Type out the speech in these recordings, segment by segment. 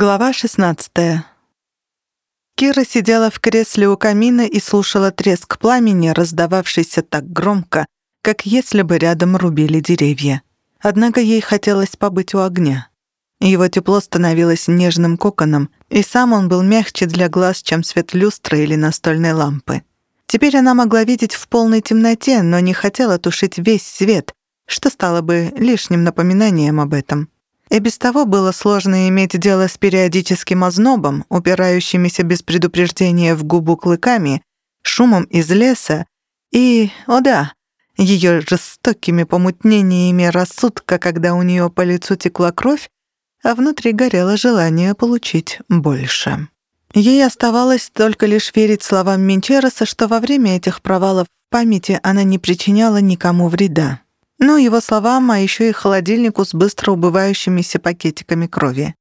Глава 16. Кира сидела в кресле у камина и слушала треск пламени, раздававшийся так громко, как если бы рядом рубили деревья. Однако ей хотелось побыть у огня. Его тепло становилось нежным коконом, и сам он был мягче для глаз, чем свет люстры или настольной лампы. Теперь она могла видеть в полной темноте, но не хотела тушить весь свет, что стало бы лишним напоминанием об этом. И без того было сложно иметь дело с периодическим ознобом, упирающимися без предупреждения в губу клыками, шумом из леса и, о да, ее жестокими помутнениями рассудка, когда у нее по лицу текла кровь, а внутри горело желание получить больше. Ей оставалось только лишь верить словам Менчероса, что во время этих провалов в памяти она не причиняла никому вреда. Ну, его словам, а еще и холодильнику с быстро убывающимися пакетиками крови.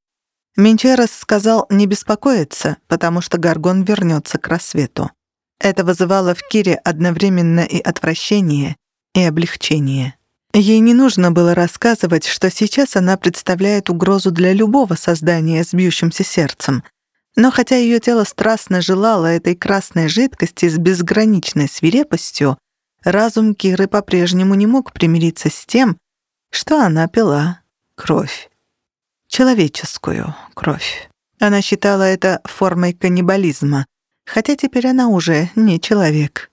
Менчерес сказал не беспокоиться, потому что Гаргон вернется к рассвету. Это вызывало в Кире одновременно и отвращение, и облегчение. Ей не нужно было рассказывать, что сейчас она представляет угрозу для любого создания с бьющимся сердцем. Но хотя ее тело страстно желало этой красной жидкости с безграничной свирепостью, разум Киры по-прежнему не мог примириться с тем, что она пила кровь. Человеческую кровь. Она считала это формой каннибализма, хотя теперь она уже не человек.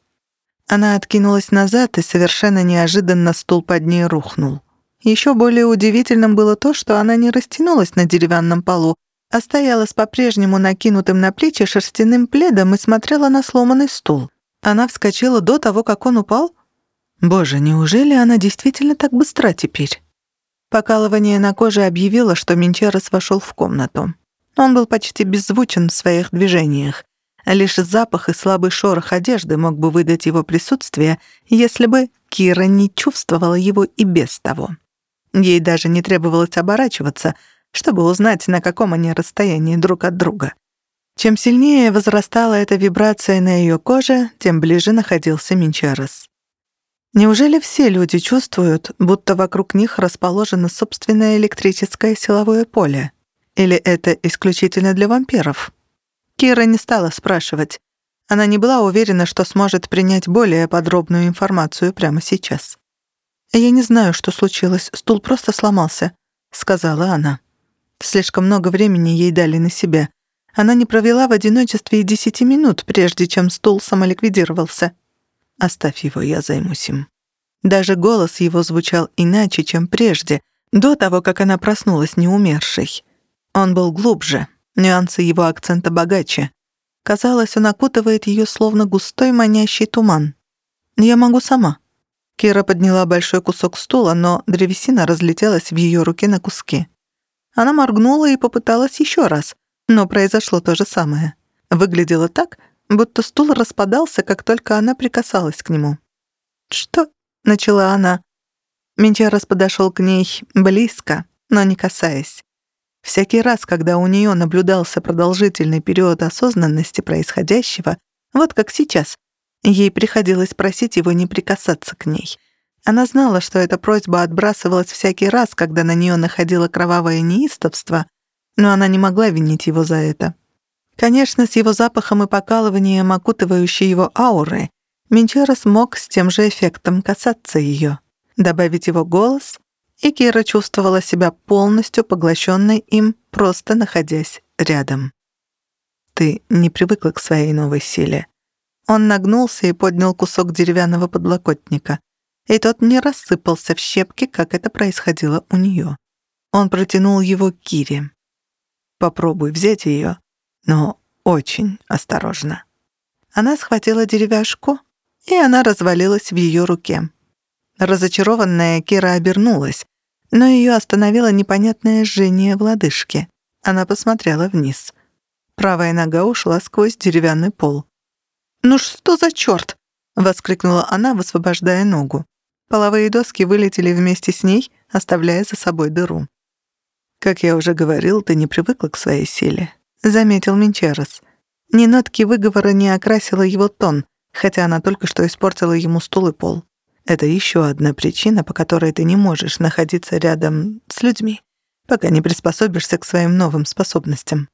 Она откинулась назад, и совершенно неожиданно стул под ней рухнул. Еще более удивительным было то, что она не растянулась на деревянном полу, а стояла с по-прежнему накинутым на плечи шерстяным пледом и смотрела на сломанный стул. Она вскочила до того, как он упал? Боже, неужели она действительно так быстра теперь? Покалывание на коже объявило, что Минчерос вошел в комнату. Он был почти беззвучен в своих движениях. Лишь запах и слабый шорох одежды мог бы выдать его присутствие, если бы Кира не чувствовала его и без того. Ей даже не требовалось оборачиваться, чтобы узнать, на каком они расстоянии друг от друга. Чем сильнее возрастала эта вибрация на ее коже, тем ближе находился Минчарес. Неужели все люди чувствуют, будто вокруг них расположено собственное электрическое силовое поле? Или это исключительно для вампиров? Кира не стала спрашивать. Она не была уверена, что сможет принять более подробную информацию прямо сейчас. «Я не знаю, что случилось, стул просто сломался», — сказала она. Слишком много времени ей дали на себя — она не провела в одиночестве и десяти минут, прежде чем стул самоликвидировался. «Оставь его, я займусь им». Даже голос его звучал иначе, чем прежде, до того, как она проснулась неумершей. Он был глубже, нюансы его акцента богаче. Казалось, он окутывает ее словно густой манящий туман. «Я могу сама». Кира подняла большой кусок стула, но древесина разлетелась в ее руке на куски. Она моргнула и попыталась еще раз, но произошло то же самое. Выглядело так, будто стул распадался, как только она прикасалась к нему. «Что?» — начала она. Менчарос подошел к ней близко, но не касаясь. Всякий раз, когда у нее наблюдался продолжительный период осознанности происходящего, вот как сейчас, ей приходилось просить его не прикасаться к ней. Она знала, что эта просьба отбрасывалась всякий раз, когда на нее находило кровавое неистовство, но она не могла винить его за это. Конечно, с его запахом и покалыванием, окутывающей его ауры, Минчера смог с тем же эффектом касаться ее, добавить его голос, и Кира чувствовала себя полностью поглощенной им, просто находясь рядом. «Ты не привыкла к своей новой силе». Он нагнулся и поднял кусок деревянного подлокотника, и тот не рассыпался в щепки, как это происходило у нее. Он протянул его Кире. Попробуй взять ее, но очень осторожно. Она схватила деревяшку, и она развалилась в ее руке. Разочарованная Кира обернулась, но ее остановило непонятное жжение в лодыжке. Она посмотрела вниз. Правая нога ушла сквозь деревянный пол. «Ну что за черт?» — воскликнула она, высвобождая ногу. Половые доски вылетели вместе с ней, оставляя за собой дыру. «Как я уже говорил, ты не привыкла к своей силе», — заметил Минчерос. Ни нотки выговора не окрасила его тон, хотя она только что испортила ему стул и пол. Это еще одна причина, по которой ты не можешь находиться рядом с людьми. пока не приспособишься к своим новым способностям.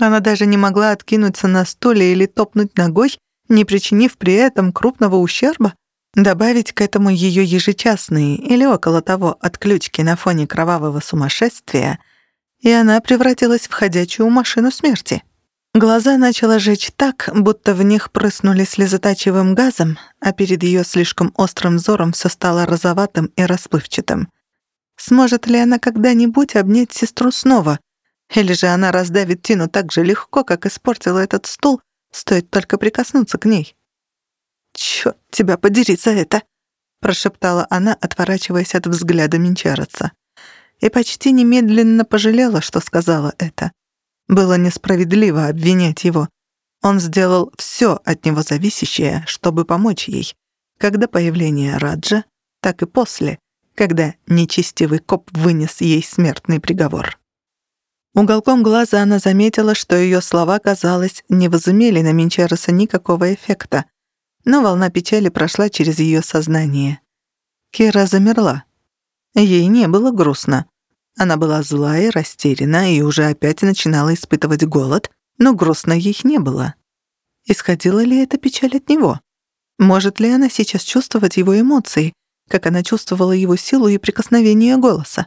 Она даже не могла откинуться на стуле или топнуть ногой, не причинив при этом крупного ущерба. Добавить к этому ее ежечасные или около того отключки на фоне кровавого сумасшествия, и она превратилась в ходячую машину смерти. Глаза начала жечь так, будто в них прыснули слезотачивым газом, а перед ее слишком острым взором все стало розоватым и расплывчатым. Сможет ли она когда-нибудь обнять сестру снова? Или же она раздавит Тину так же легко, как испортила этот стул, стоит только прикоснуться к ней? «Чёрт тебя подери за это!» — прошептала она, отворачиваясь от взгляда Минчароса. И почти немедленно пожалела, что сказала это. Было несправедливо обвинять его. Он сделал все от него зависящее, чтобы помочь ей, как до появления Раджа, так и после, когда нечестивый коп вынес ей смертный приговор. Уголком глаза она заметила, что ее слова, казалось, не возымели на Минчароса никакого эффекта, но волна печали прошла через ее сознание. Кира замерла. Ей не было грустно. Она была злая растеряна, и уже опять начинала испытывать голод, но грустно ей не было. Исходила ли эта печаль от него? Может ли она сейчас чувствовать его эмоции, как она чувствовала его силу и прикосновение голоса?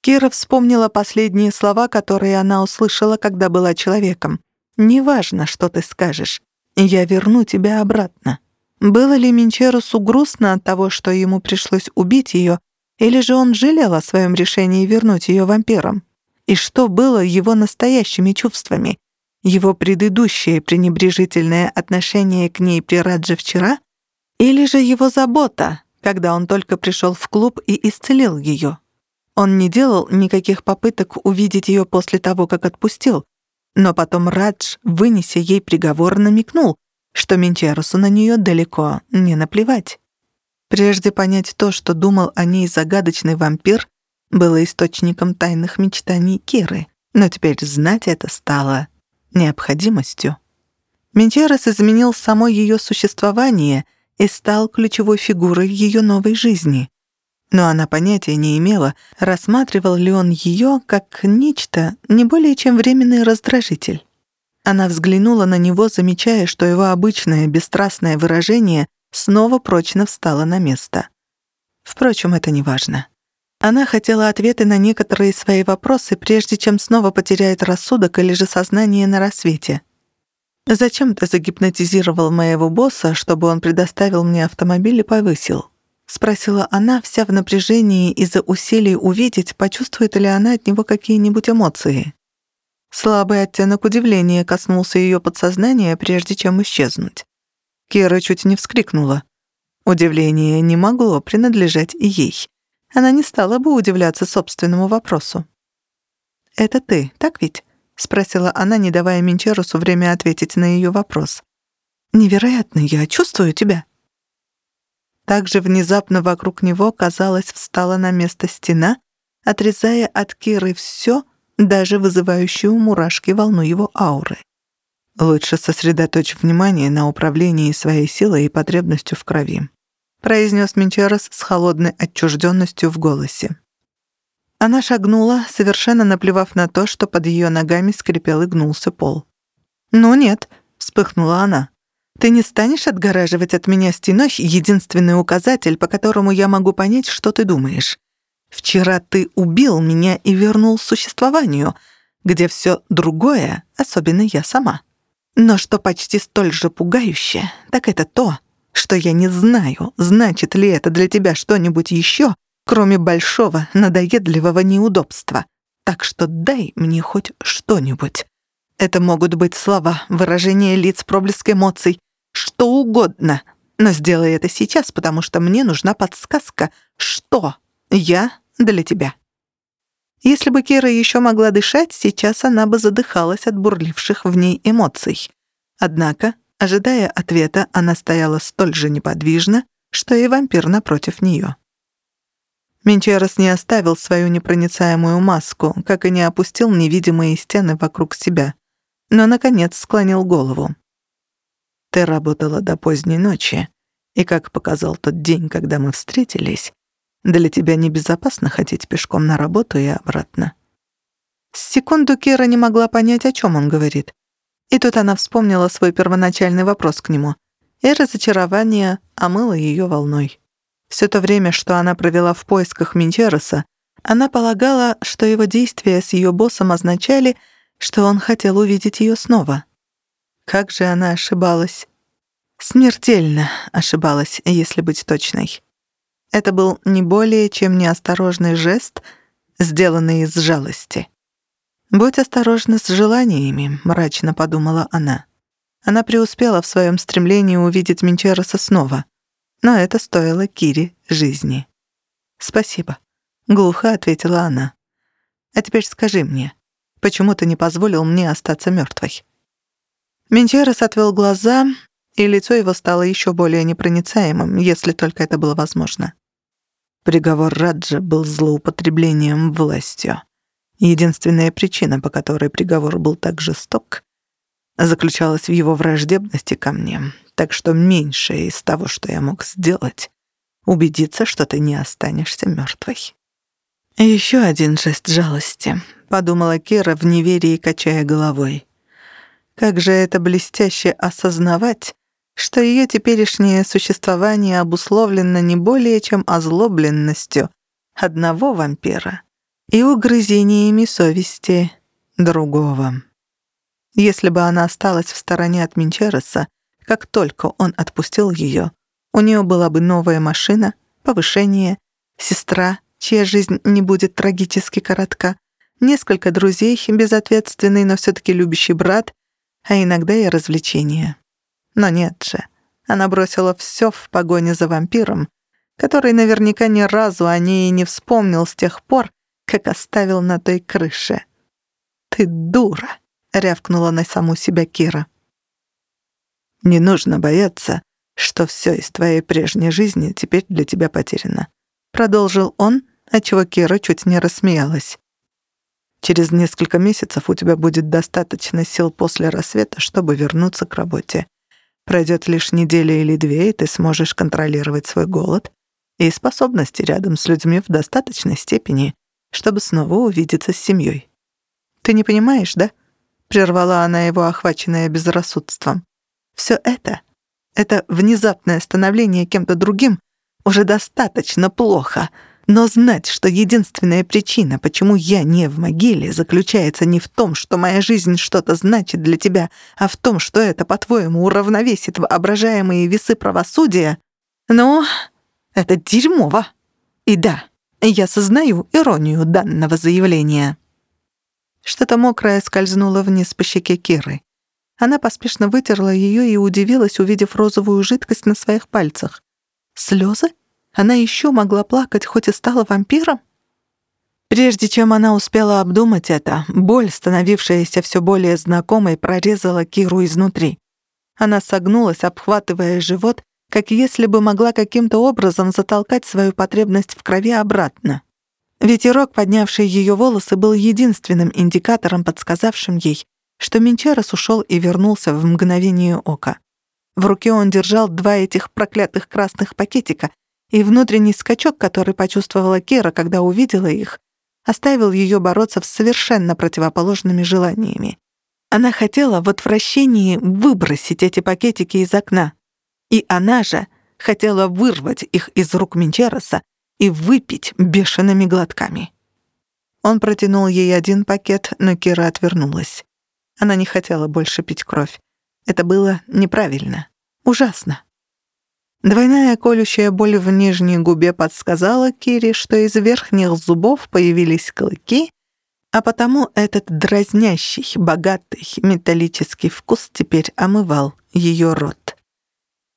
Кира вспомнила последние слова, которые она услышала, когда была человеком. «Неважно, что ты скажешь. Я верну тебя обратно». Было ли Минчерусу грустно от того, что ему пришлось убить ее, или же он жалел о своем решении вернуть ее вампирам? И что было его настоящими чувствами? Его предыдущее пренебрежительное отношение к ней при Радже вчера? Или же его забота, когда он только пришел в клуб и исцелил ее? Он не делал никаких попыток увидеть ее после того, как отпустил, но потом Радж, вынеся ей приговор, намекнул, что Минчерусу на нее далеко не наплевать. Прежде понять то, что думал о ней загадочный вампир, было источником тайных мечтаний Киры, но теперь знать это стало необходимостью. Менчерос изменил само ее существование и стал ключевой фигурой ее новой жизни. Но она понятия не имела, рассматривал ли он ее как нечто не более чем временный раздражитель. Она взглянула на него, замечая, что его обычное бесстрастное выражение снова прочно встало на место. Впрочем, это не важно. Она хотела ответы на некоторые свои вопросы, прежде чем снова потеряет рассудок или же сознание на рассвете. «Зачем ты загипнотизировал моего босса, чтобы он предоставил мне автомобиль и повысил?» — спросила она, вся в напряжении из-за усилий увидеть, почувствует ли она от него какие-нибудь эмоции. Слабый оттенок удивления коснулся ее подсознания, прежде чем исчезнуть. Кира чуть не вскрикнула. Удивление не могло принадлежать и ей. Она не стала бы удивляться собственному вопросу. «Это ты, так ведь?» — спросила она, не давая Минчерусу время ответить на ее вопрос. «Невероятно, я чувствую тебя». Также внезапно вокруг него, казалось, встала на место стена, отрезая от Киры все, даже вызывающую мурашки волну его ауры. Лучше сосредоточь внимание на управлении своей силой и потребностью в крови, произнес Менчерос с холодной отчужденностью в голосе. Она шагнула, совершенно наплевав на то, что под ее ногами скрипел и гнулся пол. «Ну нет», — вспыхнула она. «Ты не станешь отгораживать от меня стеной единственный указатель, по которому я могу понять, что ты думаешь. Вчера ты убил меня и вернул существованию, где все другое, особенно я сама. Но что почти столь же пугающе, так это то, что я не знаю, значит ли это для тебя что-нибудь еще, кроме большого надоедливого неудобства. Так что дай мне хоть что-нибудь. Это могут быть слова, выражения лиц, проблеск эмоций, что угодно. Но сделай это сейчас, потому что мне нужна подсказка, что я для тебя. Если бы Кира еще могла дышать, сейчас она бы задыхалась от бурливших в ней эмоций. Однако, ожидая ответа, она стояла столь же неподвижно, что и вампир напротив нее. Менчерос не оставил свою непроницаемую маску, как и не опустил невидимые стены вокруг себя, но, наконец, склонил голову. «Ты работала до поздней ночи, и, как показал тот день, когда мы встретились, Для тебя небезопасно ходить пешком на работу и обратно». С секунду Кира не могла понять, о чем он говорит. И тут она вспомнила свой первоначальный вопрос к нему, и разочарование омыло ее волной. Все то время, что она провела в поисках Минчероса, она полагала, что его действия с ее боссом означали, что он хотел увидеть ее снова. Как же она ошибалась. Смертельно ошибалась, если быть точной. Это был не более чем неосторожный жест, сделанный из жалости. «Будь осторожна с желаниями», — мрачно подумала она. Она преуспела в своем стремлении увидеть Минчероса снова. Но это стоило Кире жизни. «Спасибо», — глухо ответила она. «А теперь скажи мне, почему ты не позволил мне остаться мертвой?» Минчерос отвел глаза, и лицо его стало еще более непроницаемым, если только это было возможно. Приговор Раджа был злоупотреблением властью. Единственная причина, по которой приговор был так жесток, заключалась в его враждебности ко мне, так что меньшее из того, что я мог сделать, убедиться, что ты не останешься мертвой. Еще один жест жалости, подумала Кира в неверии, качая головой. Как же это блестяще осознавать, что ее теперешнее существование обусловлено не более чем озлобленностью одного вампира и угрызениями совести другого. Если бы она осталась в стороне от Минчереса, как только он отпустил ее, у нее была бы новая машина, повышение, сестра, чья жизнь не будет трагически коротка, несколько друзей, безответственный, но все-таки любящий брат, а иногда и развлечения. Но нет же, она бросила все в погоне за вампиром, который наверняка ни разу о ней не вспомнил с тех пор, как оставил на той крыше. «Ты дура!» — рявкнула на саму себя Кира. «Не нужно бояться, что все из твоей прежней жизни теперь для тебя потеряно», — продолжил он, отчего Кира чуть не рассмеялась. «Через несколько месяцев у тебя будет достаточно сил после рассвета, чтобы вернуться к работе. Пройдет лишь неделя или две, и ты сможешь контролировать свой голод и способности рядом с людьми в достаточной степени, чтобы снова увидеться с семьей. Ты не понимаешь, да? Прервала она его, охваченная безрассудством. Все это, это внезапное становление кем-то другим, уже достаточно плохо. Но знать, что единственная причина, почему я не в могиле, заключается не в том, что моя жизнь что-то значит для тебя, а в том, что это, по-твоему, уравновесит воображаемые весы правосудия, ну, это дерьмово. И да, я сознаю иронию данного заявления. Что-то мокрое скользнуло вниз по щеке Киры. Она поспешно вытерла ее и удивилась, увидев розовую жидкость на своих пальцах. Слезы? Она еще могла плакать, хоть и стала вампиром? Прежде чем она успела обдумать это, боль, становившаяся все более знакомой, прорезала Киру изнутри. Она согнулась, обхватывая живот, как если бы могла каким-то образом затолкать свою потребность в крови обратно. Ветерок, поднявший ее волосы, был единственным индикатором, подсказавшим ей, что Минчарос ушел и вернулся в мгновение ока. В руке он держал два этих проклятых красных пакетика, и внутренний скачок, который почувствовала Кера, когда увидела их, оставил ее бороться с совершенно противоположными желаниями. Она хотела в отвращении выбросить эти пакетики из окна. И она же хотела вырвать их из рук Минчероса и выпить бешеными глотками. Он протянул ей один пакет, но Кира отвернулась. Она не хотела больше пить кровь. Это было неправильно. Ужасно. Двойная колющая боль в нижней губе подсказала Кире, что из верхних зубов появились клыки, а потому этот дразнящий, богатый металлический вкус теперь омывал ее рот.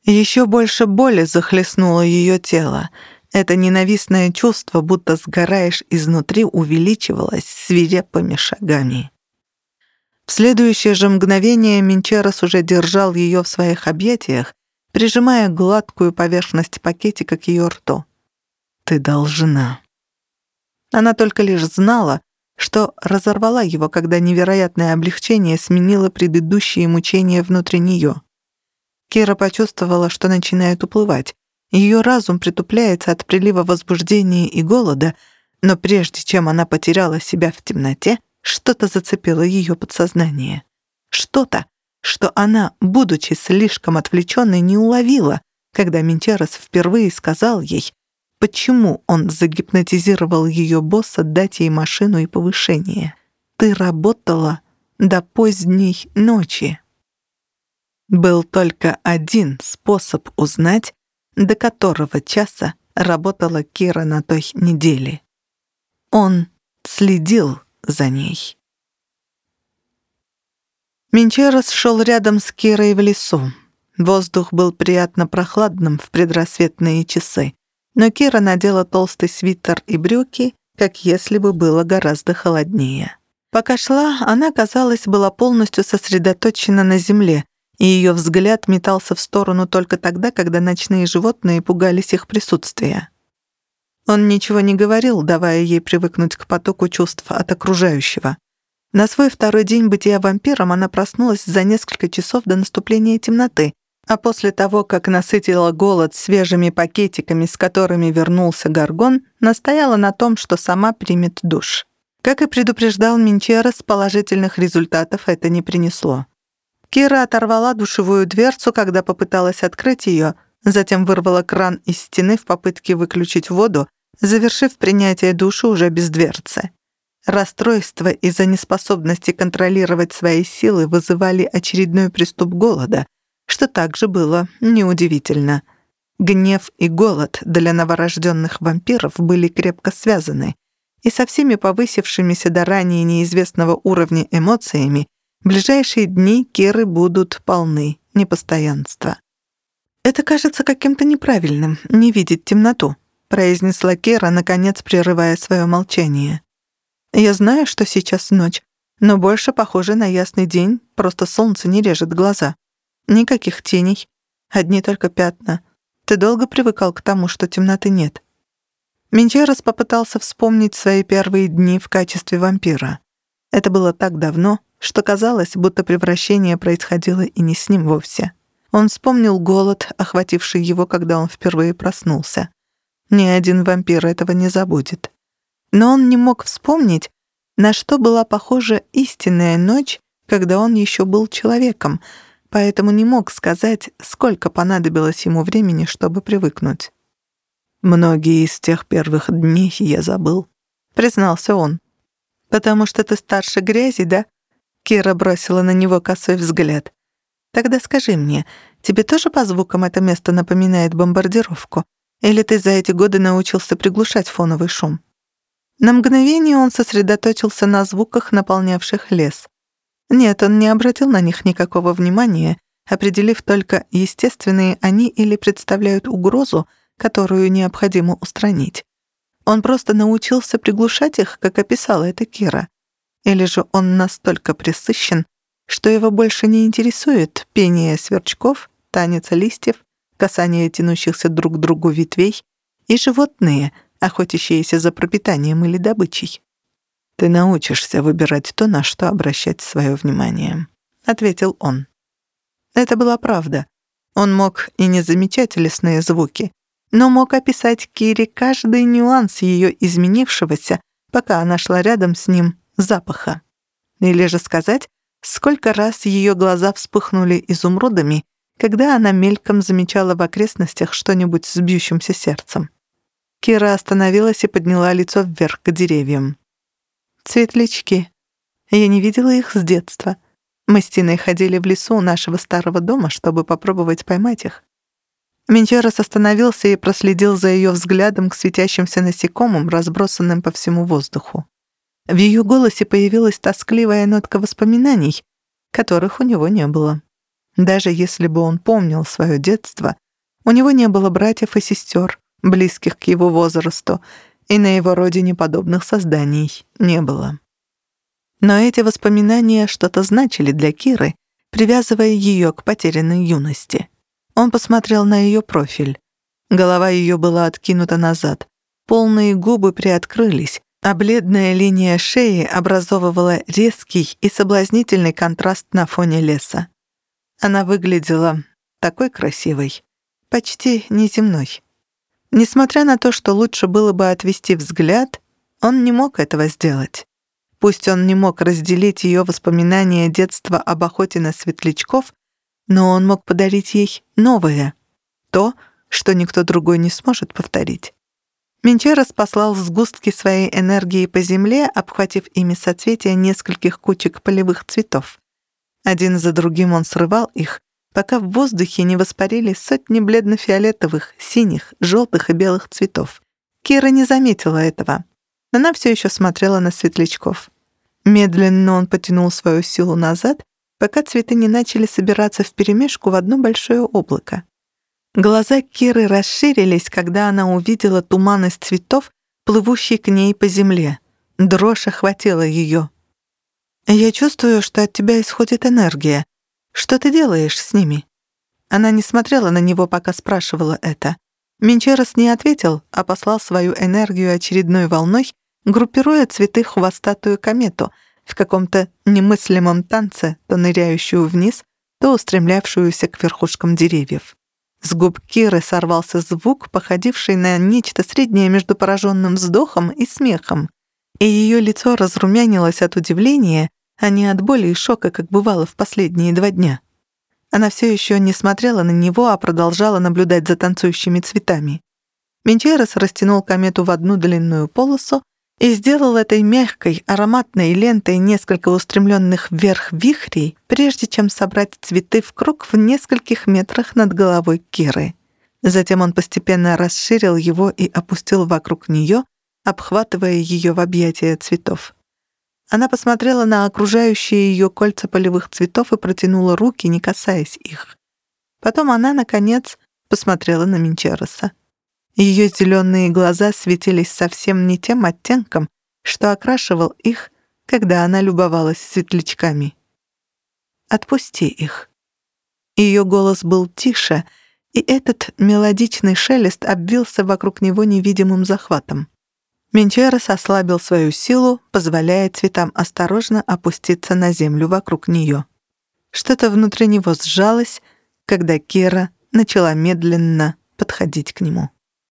Еще больше боли захлестнуло ее тело. Это ненавистное чувство, будто сгораешь изнутри, увеличивалось свирепыми шагами. В следующее же мгновение Минчерос уже держал ее в своих объятиях, прижимая гладкую поверхность пакетика к ее рту. «Ты должна». Она только лишь знала, что разорвала его, когда невероятное облегчение сменило предыдущие мучения внутри нее. Кира почувствовала, что начинает уплывать, Ее разум притупляется от прилива возбуждения и голода, но прежде чем она потеряла себя в темноте, что-то зацепило ее подсознание. Что-то, что она, будучи слишком отвлеченной, не уловила, когда Ментерос впервые сказал ей, почему он загипнотизировал ее босса дать ей машину и повышение. «Ты работала до поздней ночи». Был только один способ узнать, до которого часа работала Кира на той неделе. Он следил за ней. Менчерос шел рядом с Кирой в лесу. Воздух был приятно прохладным в предрассветные часы, но Кира надела толстый свитер и брюки, как если бы было гораздо холоднее. Пока шла, она, казалось, была полностью сосредоточена на земле, и ее взгляд метался в сторону только тогда, когда ночные животные пугались их присутствия. Он ничего не говорил, давая ей привыкнуть к потоку чувств от окружающего. На свой второй день бытия вампиром она проснулась за несколько часов до наступления темноты, а после того, как насытила голод свежими пакетиками, с которыми вернулся Гаргон, настояла на том, что сама примет душ. Как и предупреждал Минчерес, положительных результатов это не принесло. Кира оторвала душевую дверцу, когда попыталась открыть ее, затем вырвала кран из стены в попытке выключить воду, завершив принятие душа уже без дверцы. Расстройство из-за неспособности контролировать свои силы вызывали очередной приступ голода, что также было неудивительно. Гнев и голод для новорожденных вампиров были крепко связаны, и со всеми повысившимися до ранее неизвестного уровня эмоциями ближайшие дни Киры будут полны непостоянства. «Это кажется каким-то неправильным, не видеть темноту», произнесла Кира, наконец прерывая свое молчание. «Я знаю, что сейчас ночь, но больше похоже на ясный день, просто солнце не режет глаза. Никаких теней, одни только пятна. Ты долго привыкал к тому, что темноты нет?» Менчерос попытался вспомнить свои первые дни в качестве вампира. Это было так давно, что казалось, будто превращение происходило и не с ним вовсе. Он вспомнил голод, охвативший его, когда он впервые проснулся. Ни один вампир этого не забудет. Но он не мог вспомнить, на что была похожа истинная ночь, когда он еще был человеком, поэтому не мог сказать, сколько понадобилось ему времени, чтобы привыкнуть. «Многие из тех первых дней я забыл», — признался он. «Потому что ты старше грязи, да?» Кира бросила на него косой взгляд. «Тогда скажи мне, тебе тоже по звукам это место напоминает бомбардировку? Или ты за эти годы научился приглушать фоновый шум?» На мгновение он сосредоточился на звуках, наполнявших лес. Нет, он не обратил на них никакого внимания, определив только, естественные они или представляют угрозу, которую необходимо устранить. Он просто научился приглушать их, как описала это Кира. Или же он настолько пресыщен, что его больше не интересует пение сверчков, танец листьев, касание тянущихся друг к другу ветвей и животные, охотящиеся за пропитанием или добычей. «Ты научишься выбирать то, на что обращать свое внимание», — ответил он. Это была правда. Он мог и не замечать лесные звуки, но мог описать Кире каждый нюанс ее изменившегося, пока она шла рядом с ним, запаха. Или же сказать, сколько раз ее глаза вспыхнули изумрудами, когда она мельком замечала в окрестностях что-нибудь с бьющимся сердцем. Кира остановилась и подняла лицо вверх к деревьям. «Светлячки. Я не видела их с детства. Мы с Тиной ходили в лесу у нашего старого дома, чтобы попробовать поймать их. Менчерос остановился и проследил за ее взглядом к светящимся насекомым, разбросанным по всему воздуху. В ее голосе появилась тоскливая нотка воспоминаний, которых у него не было. Даже если бы он помнил свое детство, у него не было братьев и сестер, близких к его возрасту, и на его родине подобных созданий не было. Но эти воспоминания что-то значили для Киры, привязывая ее к потерянной юности. Он посмотрел на ее профиль. Голова ее была откинута назад. Полные губы приоткрылись, а бледная линия шеи образовывала резкий и соблазнительный контраст на фоне леса. Она выглядела такой красивой, почти неземной. Несмотря на то, что лучше было бы отвести взгляд, он не мог этого сделать. Пусть он не мог разделить ее воспоминания детства об охоте на светлячков, но он мог подарить ей новое, то, что никто другой не сможет повторить. Менчерос послал сгустки своей энергии по земле, обхватив ими соцветия нескольких кучек полевых цветов. Один за другим он срывал их, пока в воздухе не воспарили сотни бледно-фиолетовых, синих, желтых и белых цветов. Кира не заметила этого. Она все еще смотрела на светлячков. Медленно он потянул свою силу назад, пока цветы не начали собираться вперемешку в одно большое облако. Глаза Киры расширились, когда она увидела туман из цветов, плывущий к ней по земле. Дрожь охватила ее. «Я чувствую, что от тебя исходит энергия. Что ты делаешь с ними?» Она не смотрела на него, пока спрашивала это. Менчерос не ответил, а послал свою энергию очередной волной, группируя цветы хвостатую комету в каком-то немыслимом танце, то ныряющую вниз, то устремлявшуюся к верхушкам деревьев. С губ Киры сорвался звук, походивший на нечто среднее между пораженным вздохом и смехом, и ее лицо разрумянилось от удивления, а не от боли и шока, как бывало в последние два дня. Она все еще не смотрела на него, а продолжала наблюдать за танцующими цветами. Менчерос растянул комету в одну длинную полосу и сделал этой мягкой, ароматной лентой несколько устремленных вверх вихрей, прежде чем собрать цветы в круг в нескольких метрах над головой Киры. Затем он постепенно расширил его и опустил вокруг нее, обхватывая ее в объятия цветов. Она посмотрела на окружающие ее кольца полевых цветов и протянула руки, не касаясь их. Потом она, наконец, посмотрела на Минчероса. Ее зеленые глаза светились совсем не тем оттенком, что окрашивал их, когда она любовалась светлячками. «Отпусти их». Ее голос был тише, и этот мелодичный шелест обвился вокруг него невидимым захватом. Менчерос ослабил свою силу, позволяя цветам осторожно опуститься на землю вокруг нее. Что-то внутри него сжалось, когда Кира начала медленно подходить к нему.